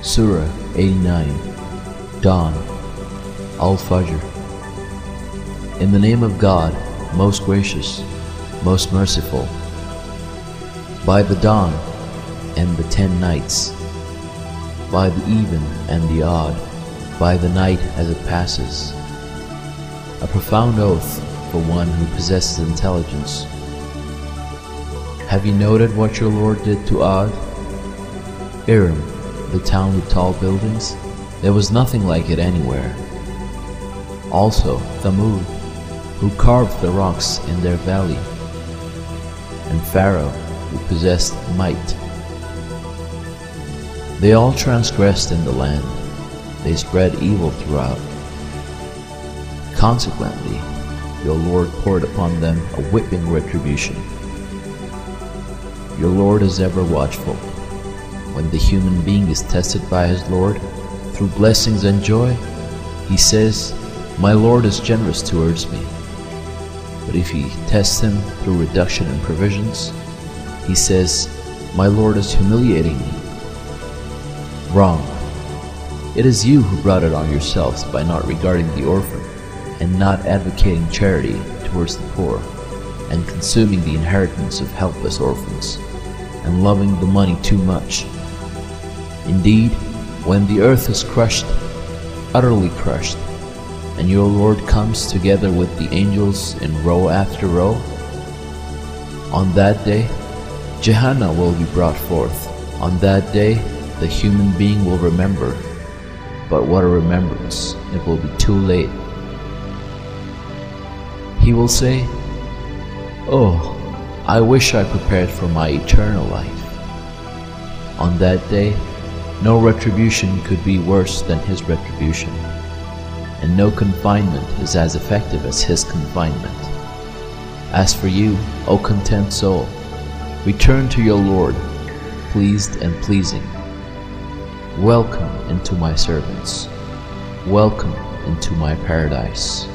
Surah 89 Dawn Al Fajr In the name of God, most gracious, most merciful. By the dawn and the ten nights, by the even and the odd, by the night as it passes. A profound oath for one who possesses intelligence. Have you noted what your Lord did to Ad? Iram, the town with tall buildings, there was nothing like it anywhere. Also, Thamud, who carved the rocks in their valley, and Pharaoh, who possessed might. They all transgressed in the land, they spread evil throughout. Consequently, your Lord poured upon them a whipping retribution. Your Lord is ever watchful. When the human being is tested by his Lord through blessings and joy, he says, My Lord is generous towards me. But if he tests him through reduction in provisions, he says, My Lord is humiliating me. Wrong. It is you who brought it on yourselves by not regarding the orphan and not advocating charity towards the poor and consuming the inheritance of helpless orphans and loving the money too much. Indeed, when the earth is crushed, utterly crushed, and your Lord comes together with the angels in row after row, on that day, Gehenna will be brought forth. On that day, the human being will remember. But what a remembrance! It will be too late. He will say, Oh, I wish I prepared for my eternal life. On that day, no retribution could be worse than his retribution, and no confinement is as effective as his confinement. As for you, O content soul, return to your Lord, pleased and pleasing. Welcome into my servants. Welcome into my paradise.